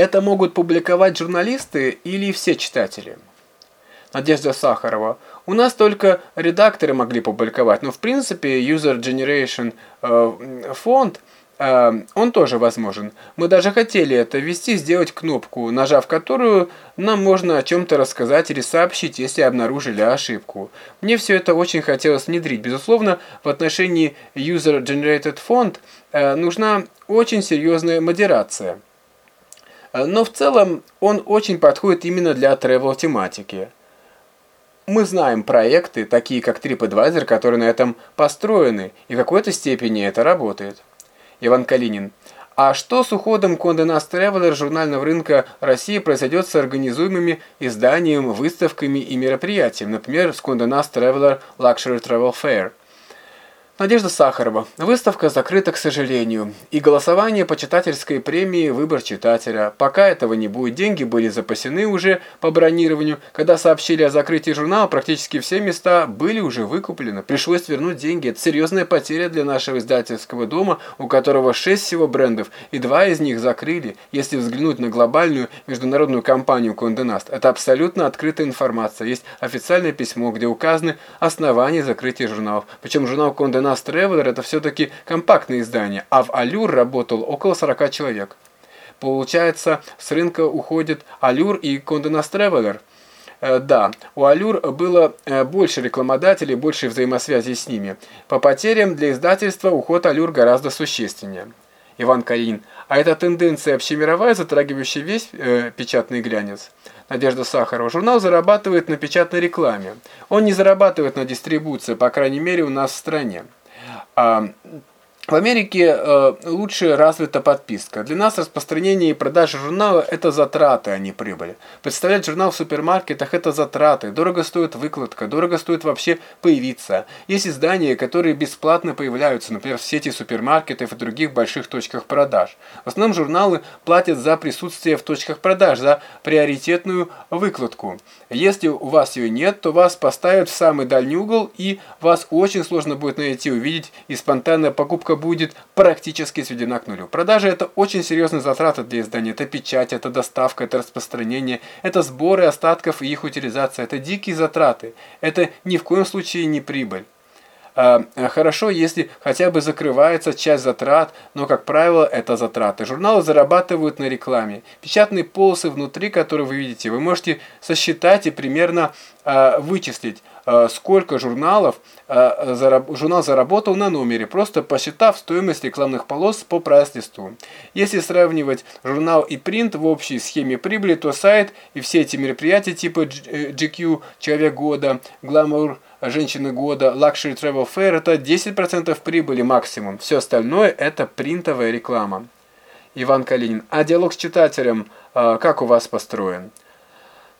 Это могут публиковать журналисты или все читатели? Надежда Сахарова. У нас только редакторы могли публиковать, но в принципе User Generation э, фонд, э, он тоже возможен. Мы даже хотели это ввести, сделать кнопку, нажав которую нам можно о чем-то рассказать или сообщить, если обнаружили ошибку. Мне все это очень хотелось внедрить. Безусловно, в отношении User Generated Font э, нужна очень серьезная модерация. Но в целом он очень подходит именно для travel тематики. Мы знаем проекты, такие как TripAdvisor, которые на этом построены, и в какой-то степени это работает. Иван Калинин. А что с уходом Condé Nast Traveler журнального рынка России произойдет с организуемыми изданием, выставками и мероприятиями, например, с Condé Nast Traveler Luxury Travel Fair? Надежда Сахарова. Выставка закрыта, к сожалению. И голосование по читательской премии «Выбор читателя». Пока этого не будет, деньги были запасены уже по бронированию. Когда сообщили о закрытии журнала, практически все места были уже выкуплены. Пришлось вернуть деньги. Это серьезная потеря для нашего издательского дома, у которого шесть всего брендов, и два из них закрыли. Если взглянуть на глобальную международную компанию Condé Nast, это абсолютно открытая информация. Есть официальное письмо, где указаны основания закрытия журналов. Причем журнал Condé Nast нас Traveler это все-таки компактное издание, а в Allure работал около 40 человек. Получается, с рынка уходит Allure и Condé Nast Traveler. Э, да, у Allure было э, больше рекламодателей, больше взаимосвязи с ними. По потерям для издательства уход Allure гораздо существеннее. Иван Калинин. А эта тенденция общемировая, затрагивающая весь э, печатный глянец. Надежда Сахарова. Журнал зарабатывает на печатной рекламе. Он не зарабатывает на дистрибуции, по крайней мере у нас в стране. А, в Америке э, лучше развита подписка. Для нас распространение и продажа журнала – это затраты, а не прибыль. Представлять журнал в супермаркетах – это затраты. Дорого стоит выкладка, дорого стоит вообще появиться. Есть издания, которые бесплатно появляются, например, в сети супермаркетов и других больших точках продаж. В основном журналы платят за присутствие в точках продаж, за приоритетную выкладку. Если у вас ее нет, то вас поставят в самый дальний угол, и вас очень сложно будет найти, увидеть, и спонтанная покупка будет практически сведена к нулю. Продажи – это очень серьезные затраты для издания. Это печать, это доставка, это распространение, это сборы остатков и их утилизация. Это дикие затраты. Это ни в коем случае не прибыль. А, хорошо, если хотя бы закрывается часть затрат, но, как правило, это затраты. Журналы зарабатывают на рекламе. Печатные полосы внутри, которые вы видите, вы можете сосчитать и примерно а, вычислить. Э, сколько журналов э, журнал заработал на номере, просто посчитав стоимость рекламных полос по прайс-листу. Если сравнивать журнал и принт в общей схеме прибыли, то сайт и все эти мероприятия типа GQ, э, Человек года, Glamour, Женщины года, Luxury Travel Fair это 10% прибыли максимум. Все остальное это принтовая реклама. Иван Калинин. А диалог с читателем как у вас построен?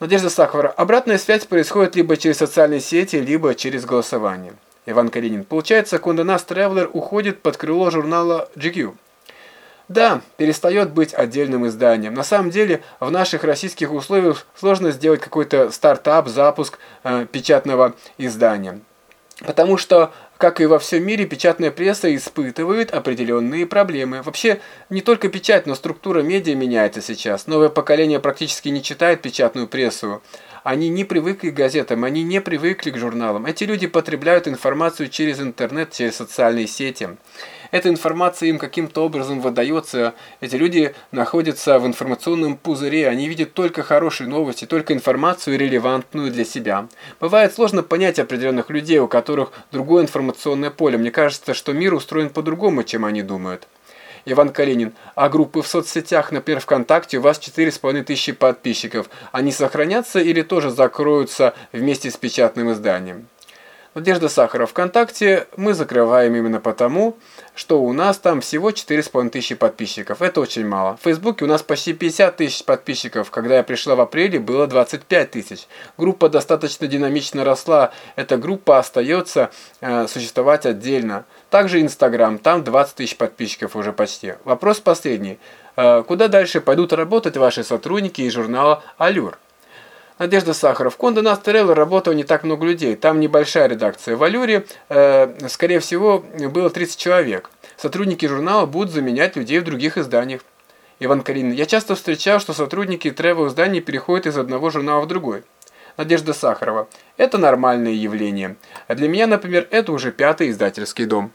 Надежда Сахарова. Обратная связь происходит либо через социальные сети, либо через голосование. Иван Калинин. Получается, Nast Traveler уходит под крыло журнала GQ. Да, перестает быть отдельным изданием. На самом деле, в наших российских условиях сложно сделать какой-то стартап, запуск э, печатного издания. Потому что как и во всем мире, печатная пресса испытывает определенные проблемы. Вообще, не только печать, но структура медиа меняется сейчас. Новое поколение практически не читает печатную прессу. Они не привыкли к газетам, они не привыкли к журналам. Эти люди потребляют информацию через интернет, через социальные сети эта информация им каким-то образом выдается. Эти люди находятся в информационном пузыре, они видят только хорошие новости, только информацию релевантную для себя. Бывает сложно понять определенных людей, у которых другое информационное поле. Мне кажется, что мир устроен по-другому, чем они думают. Иван Калинин. А группы в соцсетях, например, ВКонтакте, у вас 4,5 тысячи подписчиков. Они сохранятся или тоже закроются вместе с печатным изданием? Надежда Сахарова. ВКонтакте мы закрываем именно потому, что у нас там всего 4,5 тысячи подписчиков. Это очень мало. В Фейсбуке у нас почти 50 тысяч подписчиков. Когда я пришла в апреле, было 25 тысяч. Группа достаточно динамично росла. Эта группа остается э, существовать отдельно. Также Инстаграм. Там 20 тысяч подписчиков уже почти. Вопрос последний. Э, куда дальше пойдут работать ваши сотрудники из журнала «Алюр»? Надежда Сахаров. В Конде Наст Тревел работало не так много людей. Там небольшая редакция. В Алюре, э, скорее всего, было 30 человек. Сотрудники журнала будут заменять людей в других изданиях. Иван Карин, я часто встречал, что сотрудники travel-изданий переходят из одного журнала в другой. Надежда Сахарова. Это нормальное явление. А для меня, например, это уже пятый издательский дом.